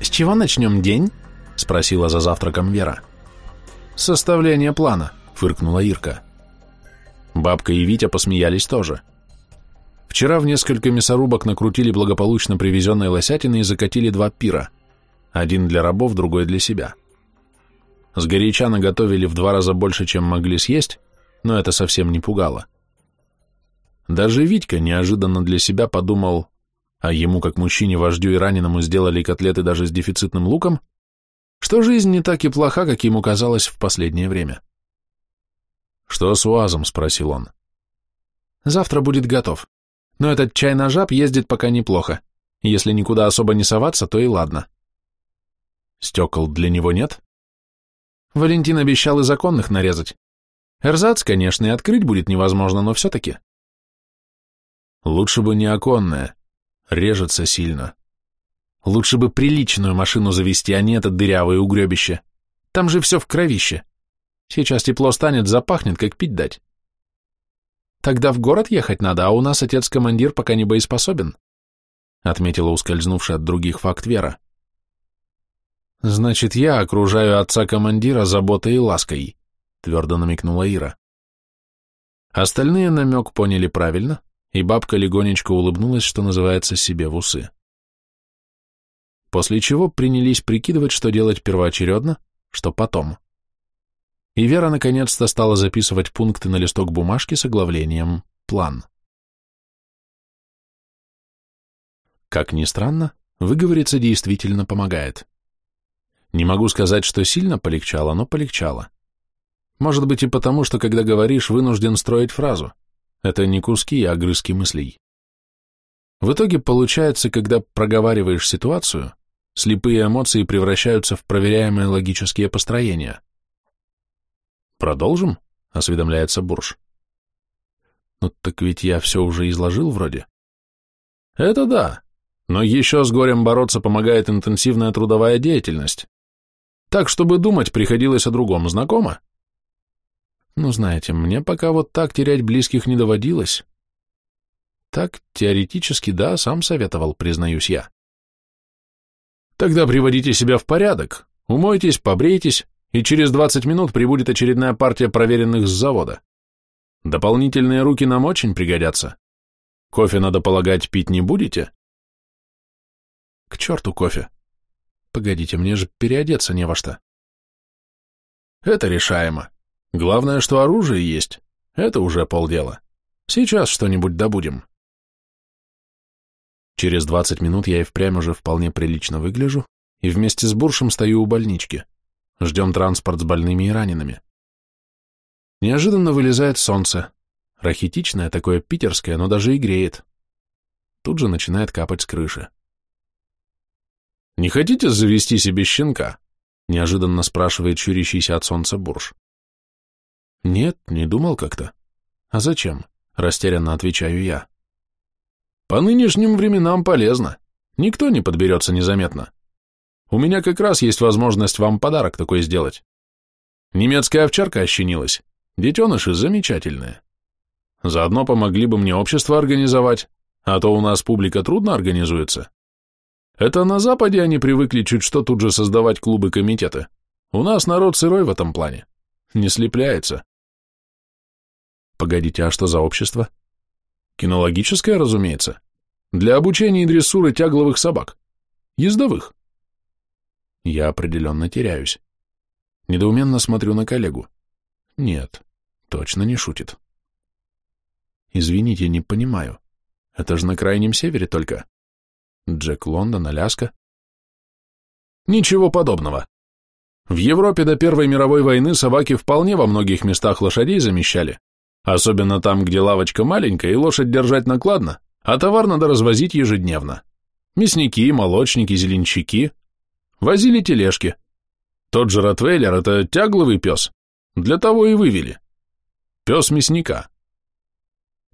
«С чего начнем день?» — спросила за завтраком Вера. «Составление плана», — фыркнула Ирка. Бабка и Витя посмеялись тоже. Вчера в несколько мясорубок накрутили благополучно привезенные лосятины и закатили два пира. Один для рабов, другой для себя. Сгоряча наготовили в два раза больше, чем могли съесть, но это совсем не пугало. Даже Витька неожиданно для себя подумал, а ему, как мужчине-вождю и раненому, сделали котлеты даже с дефицитным луком, что жизнь не так и плоха, как ему казалось в последнее время. «Что с УАЗом?» — спросил он. «Завтра будет готов. Но этот чай на жаб ездит пока неплохо. Если никуда особо не соваться, то и ладно». «Стекол для него нет?» Валентин обещал и законных нарезать. Эрзац, конечно, и открыть будет невозможно, но все-таки. Лучше бы не оконное. Режется сильно. Лучше бы приличную машину завести, а не это дырявое угребище. Там же все в кровище. Сейчас тепло станет, запахнет, как пить дать. Тогда в город ехать надо, а у нас отец-командир пока не боеспособен, отметила ускользнувшая от других факт Вера. Значит, я окружаю отца-командира заботой и лаской, твердо намекнула Ира. Остальные намек поняли правильно, и бабка легонечко улыбнулась, что называется, себе в усы. После чего принялись прикидывать, что делать первоочередно, что потом. И Вера наконец-то стала записывать пункты на листок бумажки с оглавлением «План». Как ни странно, выговориться действительно помогает. Не могу сказать, что сильно полегчало, но полегчало. Может быть и потому, что когда говоришь, вынужден строить фразу – это не куски, а огрызки мыслей. В итоге получается, когда проговариваешь ситуацию, слепые эмоции превращаются в проверяемые логические построения. «Продолжим?» — осведомляется Бурж. «Ну так ведь я все уже изложил вроде». «Это да, но еще с горем бороться помогает интенсивная трудовая деятельность. Так, чтобы думать приходилось о другом, знакомо?» Ну, знаете, мне пока вот так терять близких не доводилось. Так, теоретически, да, сам советовал, признаюсь я. Тогда приводите себя в порядок, умойтесь, побрейтесь, и через 20 минут прибудет очередная партия проверенных с завода. Дополнительные руки нам очень пригодятся. Кофе, надо полагать, пить не будете? К черту кофе. Погодите, мне же переодеться не во что. Это решаемо. Главное, что оружие есть. Это уже полдела. Сейчас что-нибудь добудем. Через двадцать минут я и впрямь уже вполне прилично выгляжу, и вместе с Буршем стою у больнички. Ждем транспорт с больными и ранеными. Неожиданно вылезает солнце. Рахитичное, такое питерское, но даже и греет. Тут же начинает капать с крыши. «Не хотите завести себе щенка?» — неожиданно спрашивает щурящийся от солнца Бурж. Нет, не думал как-то. А зачем? Растерянно отвечаю я. По нынешним временам полезно. Никто не подберется незаметно. У меня как раз есть возможность вам подарок такой сделать. Немецкая овчарка ощенилась. Детеныши замечательные. Заодно помогли бы мне общество организовать, а то у нас публика трудно организуется. Это на Западе они привыкли чуть что тут же создавать клубы-комитеты. У нас народ сырой в этом плане. Не слепляется. Погодите, а что за общество? Кинологическое, разумеется. Для обучения и дрессуры тягловых собак. Ездовых. Я определенно теряюсь. Недоуменно смотрю на коллегу. Нет, точно не шутит. Извините, не понимаю. Это же на крайнем севере только. Джек Лондон, Аляска. Ничего подобного. В Европе до Первой мировой войны собаки вполне во многих местах лошадей замещали, Особенно там, где лавочка маленькая и лошадь держать накладно, а товар надо развозить ежедневно. Мясники, молочники, зеленщики. Возили тележки. Тот же Ротвейлер – это тягловый пес. Для того и вывели. Пес мясника.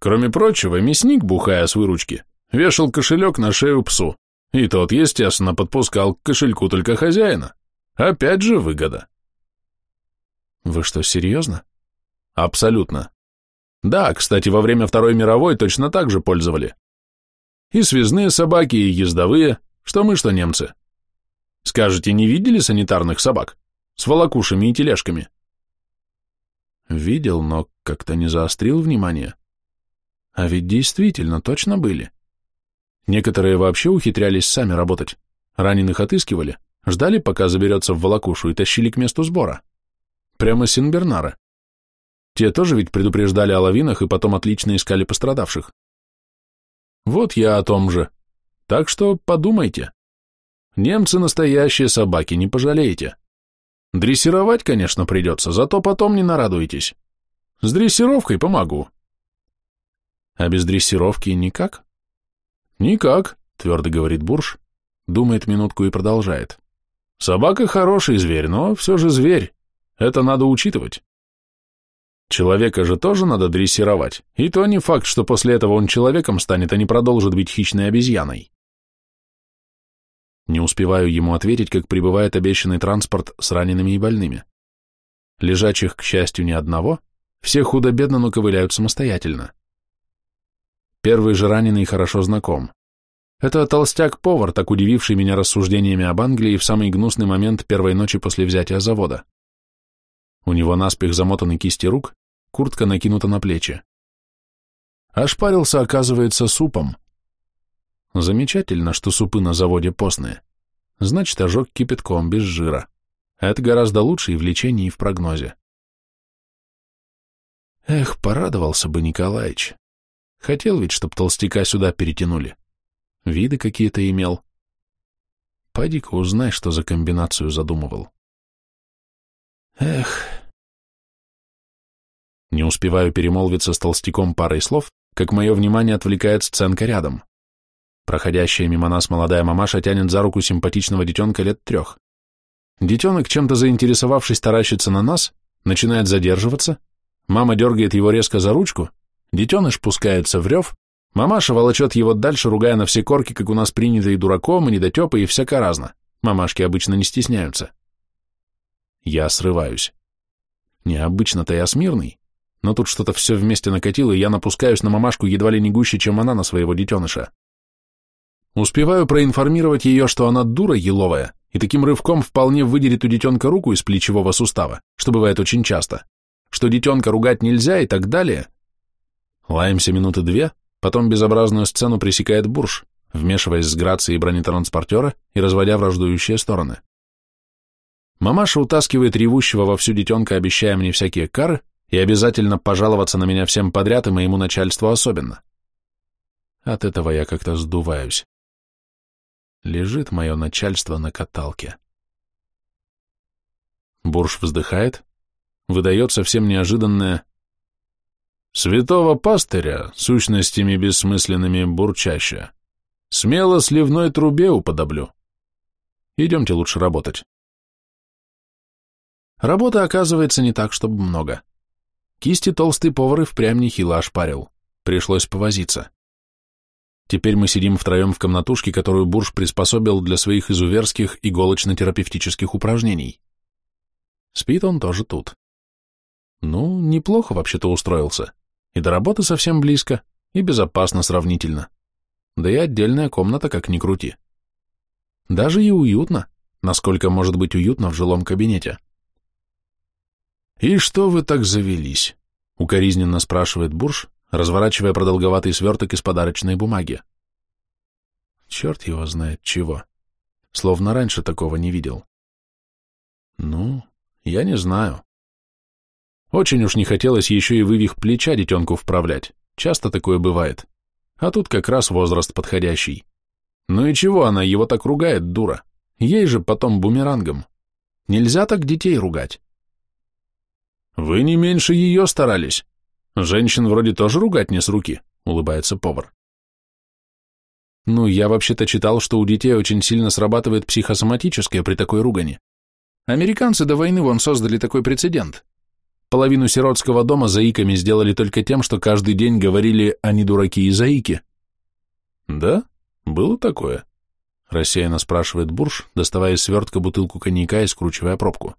Кроме прочего, мясник, бухая с выручки, вешал кошелек на шею псу, и тот, естественно, подпускал к кошельку только хозяина. Опять же выгода. Вы что, серьезно? Абсолютно. Да, кстати, во время Второй мировой точно так же пользовали. И связные собаки, и ездовые, что мы, что немцы. Скажете, не видели санитарных собак? С волокушами и тележками. Видел, но как-то не заострил внимание. А ведь действительно точно были. Некоторые вообще ухитрялись сами работать. Раненых отыскивали, ждали, пока заберется в волокушу, и тащили к месту сбора. Прямо Синбернара. Те тоже ведь предупреждали о лавинах и потом отлично искали пострадавших. Вот я о том же. Так что подумайте. Немцы настоящие собаки, не пожалеете. Дрессировать, конечно, придется, зато потом не нарадуетесь. С дрессировкой помогу. А без дрессировки никак? Никак, твердо говорит Бурж, думает минутку и продолжает. Собака хороший зверь, но все же зверь. Это надо учитывать. Человека же тоже надо дрессировать, и то не факт, что после этого он человеком станет, а не продолжит быть хищной обезьяной. Не успеваю ему ответить, как прибывает обещанный транспорт с ранеными и больными. Лежачих, к счастью, ни одного, все худо-бедно, но ковыляют самостоятельно. Первый же раненый хорошо знаком. Это толстяк-повар, так удививший меня рассуждениями об Англии в самый гнусный момент первой ночи после взятия завода. У него наспех замотаны кисти рук, куртка накинута на плечи. Ошпарился, оказывается, супом. Замечательно, что супы на заводе постные. Значит, ожог кипятком, без жира. Это гораздо лучше и в лечении, и в прогнозе. Эх, порадовался бы Николаич. Хотел ведь, чтоб толстяка сюда перетянули. Виды какие-то имел. Пойди-ка узнай, что за комбинацию задумывал. Эх. Не успеваю перемолвиться с толстяком парой слов, как мое внимание отвлекает сценка рядом. Проходящая мимо нас молодая мамаша тянет за руку симпатичного детенка лет трех. Детенок, чем-то заинтересовавшись, таращится на нас, начинает задерживаться, мама дергает его резко за ручку, детеныш пускается в рев, мамаша волочет его дальше, ругая на все корки, как у нас принято и дураком, и недотепой, и всяко разно. Мамашки обычно не стесняются. Я срываюсь. Необычно-то я смирный, но тут что-то все вместе накатило, и я напускаюсь на мамашку едва ли не гуще, чем она на своего детеныша. Успеваю проинформировать ее, что она дура еловая, и таким рывком вполне выдерет у детенка руку из плечевого сустава, что бывает очень часто, что детенка ругать нельзя и так далее. Лаемся минуты две, потом безобразную сцену пресекает бурж, вмешиваясь с грацией бронетранспортера и разводя враждующие стороны. Мамаша утаскивает ревущего во всю детенка, обещая мне всякие кары и обязательно пожаловаться на меня всем подряд и моему начальству особенно. От этого я как-то сдуваюсь. Лежит мое начальство на каталке. Бурж вздыхает, выдает совсем неожиданное «Святого пастыря, сущностями бессмысленными бурчаща, смело сливной трубе уподоблю. Идемте лучше работать». Работы, оказывается, не так, чтобы много. Кисти толстый повар и впрямь нехило ошпарил. Пришлось повозиться. Теперь мы сидим втроем в комнатушке, которую Бурж приспособил для своих изуверских иголочно-терапевтических упражнений. Спит он тоже тут. Ну, неплохо вообще-то устроился. И до работы совсем близко, и безопасно сравнительно. Да и отдельная комната, как ни крути. Даже и уютно, насколько может быть уютно в жилом кабинете. «И что вы так завелись?» — укоризненно спрашивает Бурж, разворачивая продолговатый сверток из подарочной бумаги. Черт его знает чего. Словно раньше такого не видел. Ну, я не знаю. Очень уж не хотелось еще и вывих плеча детенку вправлять. Часто такое бывает. А тут как раз возраст подходящий. Ну и чего она его так ругает, дура? Ей же потом бумерангом. Нельзя так детей ругать. Вы не меньше ее старались. Женщин вроде тоже ругать не с руки, улыбается повар. Ну, я вообще-то читал, что у детей очень сильно срабатывает психосоматическое при такой ругани. Американцы до войны вон создали такой прецедент. Половину сиротского дома заиками сделали только тем, что каждый день говорили «они дураки и заики». Да? Было такое? Рассеянно спрашивает Бурж, доставая из свертка бутылку коньяка и скручивая пробку.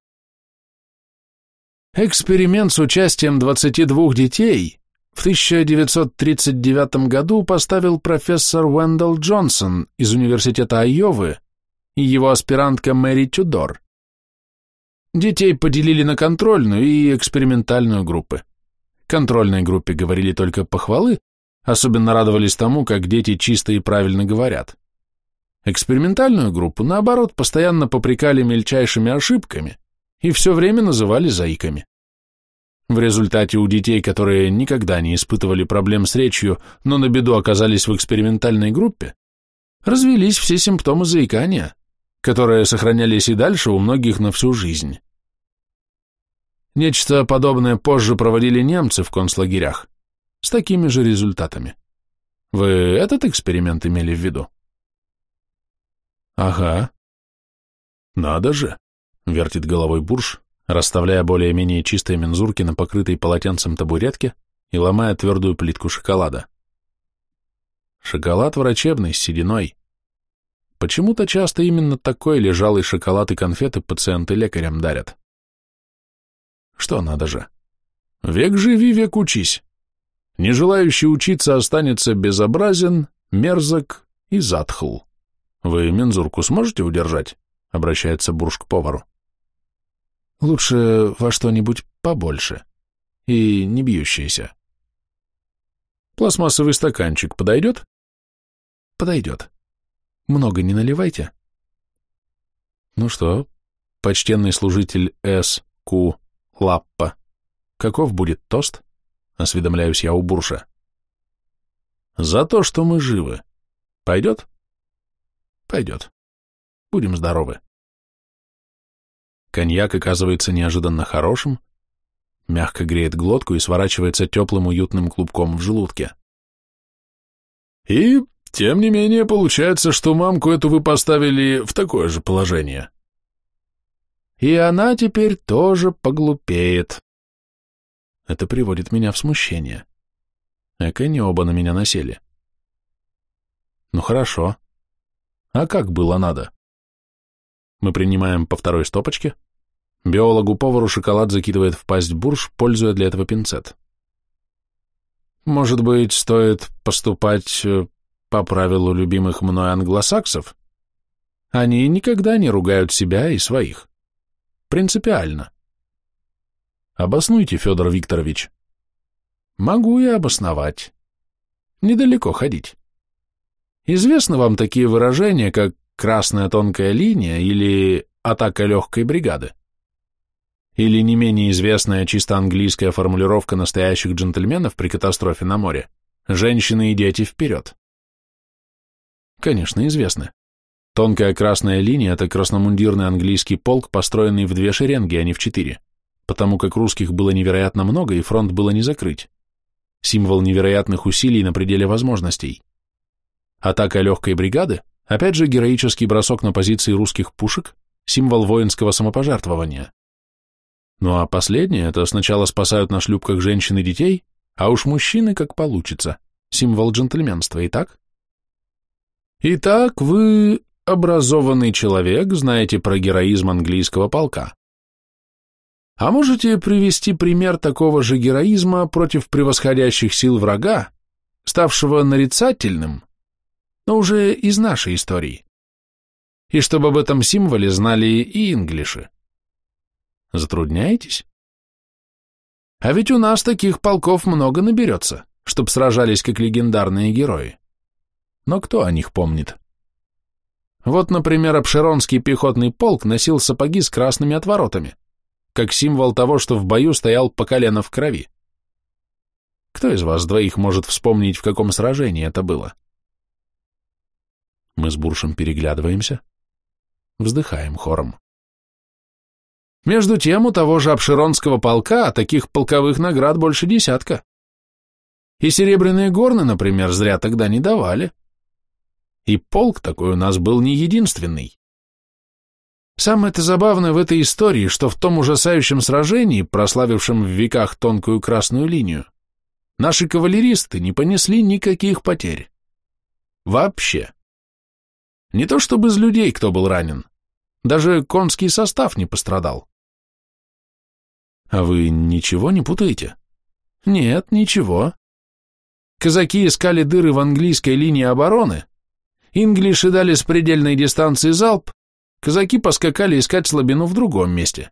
Эксперимент с участием 22 детей в 1939 году поставил профессор Уэндell Джонсон из Университета Айовы и его аспирантка Мэри Тюдор. Детей поделили на контрольную и экспериментальную группы. Контрольной группе говорили только похвалы, особенно радовались тому, как дети чисто и правильно говорят. Экспериментальную группу, наоборот, постоянно попрекали мельчайшими ошибками и все время называли заиками. В результате у детей, которые никогда не испытывали проблем с речью, но на беду оказались в экспериментальной группе, развелись все симптомы заикания, которые сохранялись и дальше у многих на всю жизнь. Нечто подобное позже проводили немцы в концлагерях, с такими же результатами. Вы этот эксперимент имели в виду? Ага. Надо же, вертит головой Бурж, расставляя более-менее чистые мензурки на покрытой полотенцем табуретке и ломая твердую плитку шоколада. Шоколад врачебный, с сединой. Почему-то часто именно такой лежалый шоколад и конфеты пациенты лекарям дарят. Что надо же. Век живи, век учись. Не желающий учиться останется безобразен, мерзок и затхл. Вы мензурку сможете удержать? Обращается Бурж к повару. Лучше во что-нибудь побольше и не бьющееся. Пластмассовый стаканчик подойдет? Подойдет. Много не наливайте. Ну что, почтенный служитель С. Q. Лаппа, каков будет тост? Осведомляюсь я у Бурша. За то, что мы живы. Пойдет? Пойдет. Будем здоровы. Коньяк оказывается неожиданно хорошим, мягко греет глотку и сворачивается теплым уютным клубком в желудке. И, тем не менее, получается, что мамку эту вы поставили в такое же положение. И она теперь тоже поглупеет. Это приводит меня в смущение. Эка не оба на меня насели. Ну хорошо. А как было надо? Мы принимаем по второй стопочке, Биологу-повару шоколад закидывает в пасть бурж, пользуя для этого пинцет. Может быть, стоит поступать э, по правилу любимых мной англосаксов? Они никогда не ругают себя и своих. Принципиально. Обоснуйте, Федор Викторович. Могу я обосновать. Недалеко ходить. Известны вам такие выражения, как «красная тонкая линия» или «атака легкой бригады»? Или не менее известная чисто английская формулировка настоящих джентльменов при катастрофе на море «женщины и дети вперед». Конечно, известны. Тонкая красная линия – это красномундирный английский полк, построенный в две шеренги, а не в четыре, потому как русских было невероятно много и фронт было не закрыть. Символ невероятных усилий на пределе возможностей. Атака легкой бригады – опять же героический бросок на позиции русских пушек, символ воинского самопожертвования. Ну а последнее – это сначала спасают на шлюпках женщин и детей, а уж мужчины как получится. Символ джентльменства, и так? Итак, вы образованный человек, знаете про героизм английского полка. А можете привести пример такого же героизма против превосходящих сил врага, ставшего нарицательным, но уже из нашей истории? И чтобы об этом символе знали и инглиши. Затрудняетесь? А ведь у нас таких полков много наберется, чтоб сражались как легендарные герои. Но кто о них помнит? Вот, например, Обширонский пехотный полк носил сапоги с красными отворотами, как символ того, что в бою стоял по колено в крови. Кто из вас двоих может вспомнить, в каком сражении это было? Мы с Буршем переглядываемся, вздыхаем хором. Между тем, у того же Обширонского полка таких полковых наград больше десятка. И серебряные горны, например, зря тогда не давали. И полк такой у нас был не единственный. Самое-то забавное в этой истории, что в том ужасающем сражении, прославившем в веках тонкую красную линию, наши кавалеристы не понесли никаких потерь. Вообще. Не то чтобы из людей кто был ранен, даже конский состав не пострадал. А вы ничего не путаете? Нет, ничего. Казаки искали дыры в английской линии обороны, инглиши дали с предельной дистанции залп, казаки поскакали искать слабину в другом месте.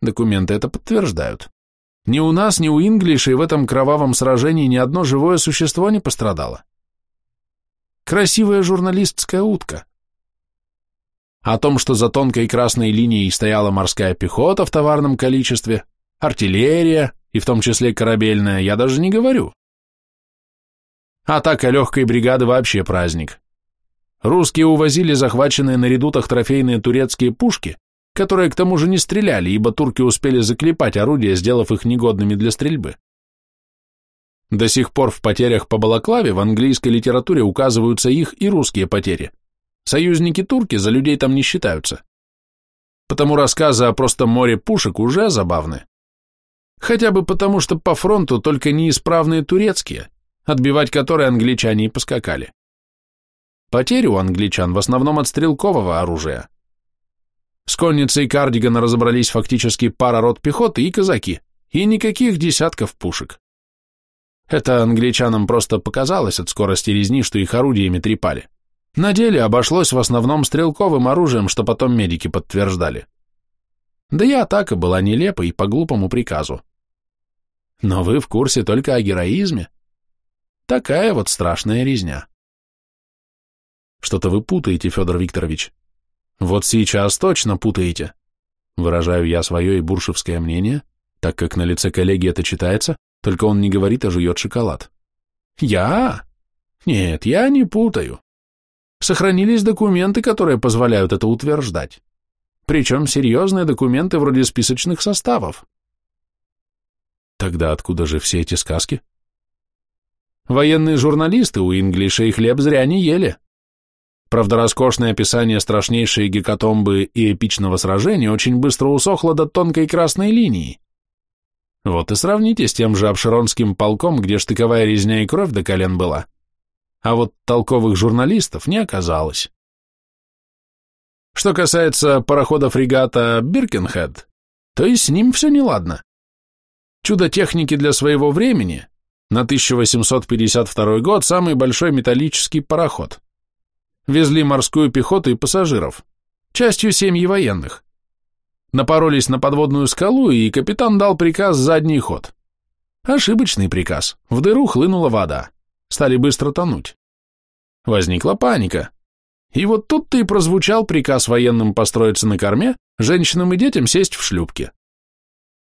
Документы это подтверждают. Ни у нас, ни у инглишей в этом кровавом сражении ни одно живое существо не пострадало. Красивая журналистская утка. О том, что за тонкой красной линией стояла морская пехота в товарном количестве, артиллерия, и в том числе корабельная, я даже не говорю. Атака легкой бригады вообще праздник. Русские увозили захваченные на редутах трофейные турецкие пушки, которые к тому же не стреляли, ибо турки успели заклепать орудия, сделав их негодными для стрельбы. До сих пор в потерях по Балаклаве в английской литературе указываются их и русские потери. Союзники-турки за людей там не считаются. Потому рассказы о просто море пушек уже забавны. Хотя бы потому, что по фронту только неисправные турецкие, отбивать которые англичане и поскакали. Потери у англичан в основном от стрелкового оружия. С конницей Кардигана разобрались фактически пара рот пехоты и казаки, и никаких десятков пушек. Это англичанам просто показалось от скорости резни, что их орудиями трепали. На деле обошлось в основном стрелковым оружием, что потом медики подтверждали. Да и атака была нелепой по глупому приказу. Но вы в курсе только о героизме. Такая вот страшная резня. Что-то вы путаете, Федор Викторович. Вот сейчас точно путаете. Выражаю я свое и буршевское мнение, так как на лице коллеги это читается, только он не говорит, а жует шоколад. Я? Нет, я не путаю. Сохранились документы, которые позволяют это утверждать. Причем серьезные документы вроде списочных составов. Тогда откуда же все эти сказки? Военные журналисты у Инглиша и хлеб зря не ели. Правда, роскошное описание страшнейшей гекатомбы и эпичного сражения очень быстро усохло до тонкой красной линии. Вот и сравните с тем же обширонским полком, где штыковая резня и кровь до колен была. А вот толковых журналистов не оказалось. Что касается парохода-фрегата «Биркенхед», то и с ним все неладно. Чудо техники для своего времени, на 1852 год самый большой металлический пароход – везли морскую пехоту и пассажиров, частью семьи военных. Напоролись на подводную скалу, и капитан дал приказ задний ход. Ошибочный приказ. В дыру хлынула вода. Стали быстро тонуть. Возникла паника. И вот тут-то и прозвучал приказ военным построиться на корме, женщинам и детям сесть в шлюпки.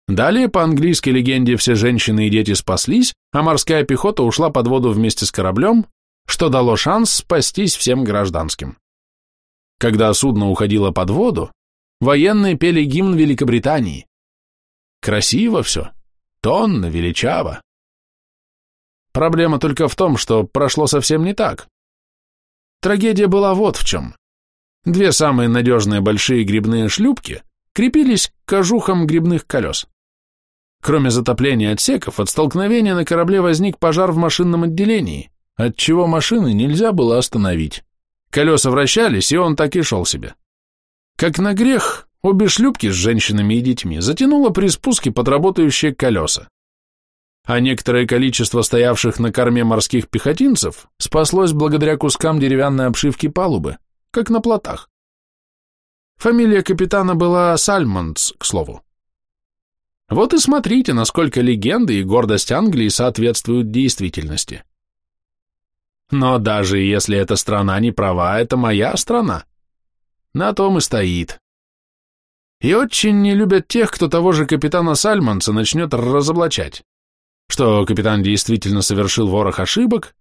Далее, по английской легенде, все женщины и дети спаслись, а морская пехота ушла под воду вместе с кораблем, что дало шанс спастись всем гражданским. Когда судно уходило под воду, военные пели гимн Великобритании. Красиво все, тонно, величаво. Проблема только в том, что прошло совсем не так. Трагедия была вот в чем. Две самые надежные большие грибные шлюпки крепились к кожухам грибных колес. Кроме затопления отсеков, от столкновения на корабле возник пожар в машинном отделении, отчего машины нельзя было остановить. Колеса вращались, и он так и шел себе. Как на грех, обе шлюпки с женщинами и детьми затянуло при спуске под работающие колеса. А некоторое количество стоявших на корме морских пехотинцев спаслось благодаря кускам деревянной обшивки палубы, как на плотах. Фамилия капитана была Сальмонс, к слову. Вот и смотрите, насколько легенды и гордость Англии соответствуют действительности. Но даже если эта страна не права, это моя страна. На том и стоит. И очень не любят тех, кто того же капитана Сальманса начнет разоблачать. Что капитан действительно совершил ворох ошибок,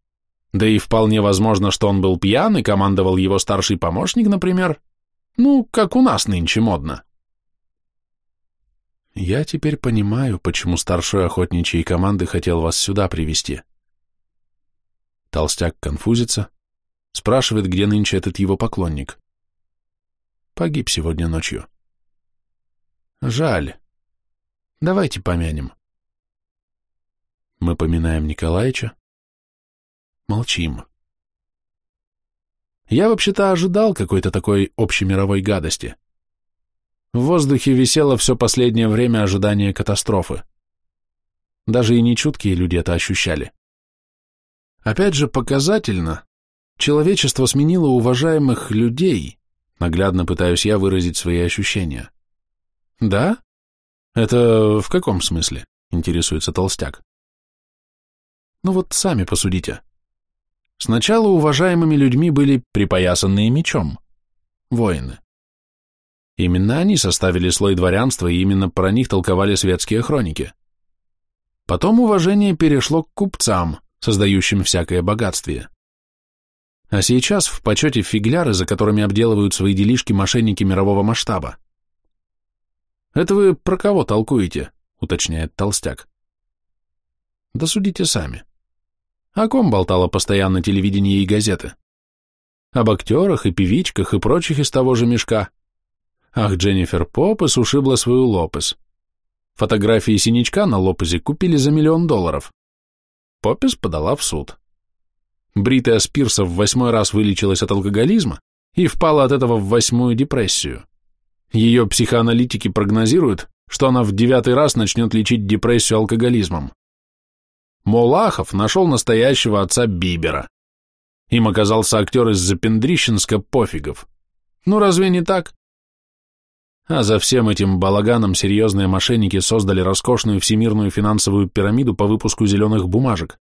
да и вполне возможно, что он был пьян и командовал его старший помощник, например. Ну, как у нас нынче модно. Я теперь понимаю, почему старшой охотничьей команды хотел вас сюда привести. Толстяк конфузится, спрашивает, где нынче этот его поклонник. Погиб сегодня ночью. Жаль. Давайте помянем. Мы поминаем Николаевича. Молчим. Я вообще-то ожидал какой-то такой общемировой гадости. В воздухе висело все последнее время ожидание катастрофы. Даже и нечуткие люди это ощущали. Опять же, показательно, человечество сменило уважаемых людей Наглядно пытаюсь я выразить свои ощущения. Да? Это в каком смысле? Интересуется толстяк. Ну вот сами посудите. Сначала уважаемыми людьми были припоясанные мечом. Воины. Именно они составили слой дворянства, и именно про них толковали светские хроники. Потом уважение перешло к купцам, создающим всякое богатствие. А сейчас в почете фигляры, за которыми обделывают свои делишки мошенники мирового масштаба. «Это вы про кого толкуете?» — уточняет толстяк. «Да судите сами. О ком болтало постоянно телевидение и газеты? Об актерах и певичках и прочих из того же мешка. Ах, Дженнифер Попес ушибла свою Лопес. Фотографии синячка на Лопезе купили за миллион долларов. Поппис подала в суд. Бритая Спирса в восьмой раз вылечилась от алкоголизма и впала от этого в восьмую депрессию. Ее психоаналитики прогнозируют, что она в девятый раз начнет лечить депрессию алкоголизмом. Молахов нашел настоящего отца Бибера. Им оказался актер из Запендрищенска Пофигов. Ну разве не так? А за всем этим балаганом серьезные мошенники создали роскошную всемирную финансовую пирамиду по выпуску зеленых бумажек.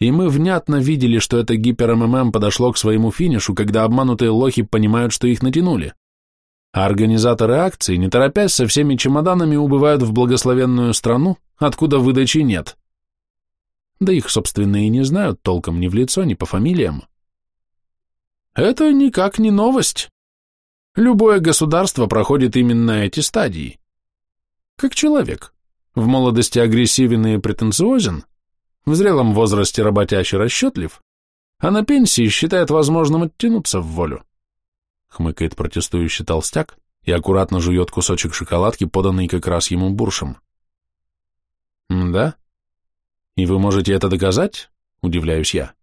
И мы внятно видели, что это гипер-МММ подошло к своему финишу, когда обманутые лохи понимают, что их натянули. А организаторы акций, не торопясь, со всеми чемоданами убывают в благословенную страну, откуда выдачи нет. Да их, собственно, и не знают толком ни в лицо, ни по фамилиям. Это никак не новость. Любое государство проходит именно эти стадии. Как человек. В молодости агрессивен и претенциозен, в зрелом возрасте работящий расчетлив, а на пенсии считает возможным оттянуться в волю. Хмыкает протестующий толстяк и аккуратно жует кусочек шоколадки, поданный как раз ему буршем. «Да? И вы можете это доказать?» – удивляюсь я.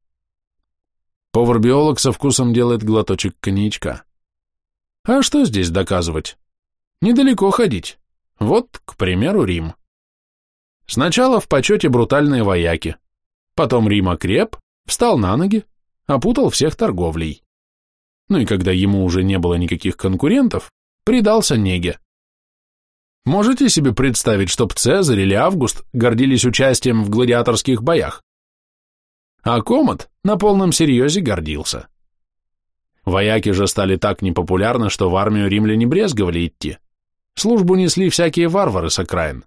Повар-биолог со вкусом делает глоточек коньячка. А что здесь доказывать? Недалеко ходить. Вот, к примеру, Рим. Сначала в почете брутальные вояки. Потом Рим окреп, встал на ноги, опутал всех торговлей. Ну и когда ему уже не было никаких конкурентов, предался неге. Можете себе представить, чтоб Цезарь или Август гордились участием в гладиаторских боях? А Комод на полном серьезе гордился. Вояки же стали так непопулярны, что в армию римляне брезговали идти. Службу несли всякие варвары с окраин.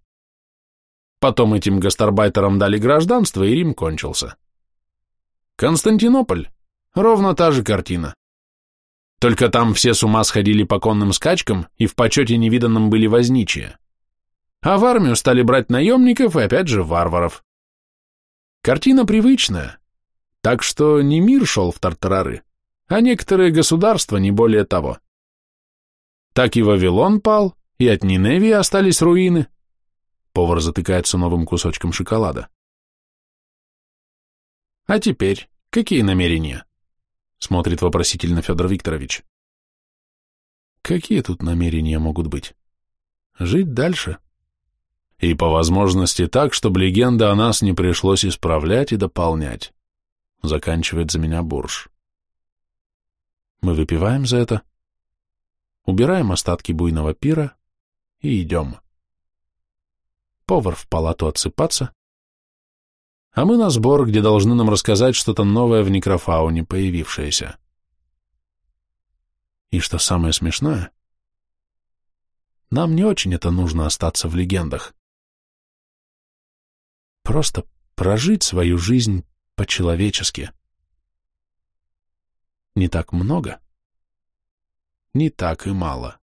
Потом этим гастарбайтерам дали гражданство, и Рим кончился. Константинополь. Ровно та же картина. Только там все с ума сходили по конным скачкам, и в почете невиданном были возничие. А в армию стали брать наемников и опять же варваров. Картина привычная. Так что не мир шел в тартарары, а некоторые государства не более того. Так и Вавилон пал, и от Ниневии остались руины. Повар затыкается новым кусочком шоколада. А теперь какие намерения? Смотрит вопросительно Федор Викторович. Какие тут намерения могут быть? Жить дальше. И по возможности так, чтобы легенда о нас не пришлось исправлять и дополнять. Заканчивает за меня Бурж. Мы выпиваем за это, убираем остатки буйного пира и идем. Повар в палату отсыпаться, а мы на сбор, где должны нам рассказать что-то новое в некрофауне, появившееся. И что самое смешное, нам не очень это нужно остаться в легендах. Просто прожить свою жизнь по-человечески не так много, не так и мало.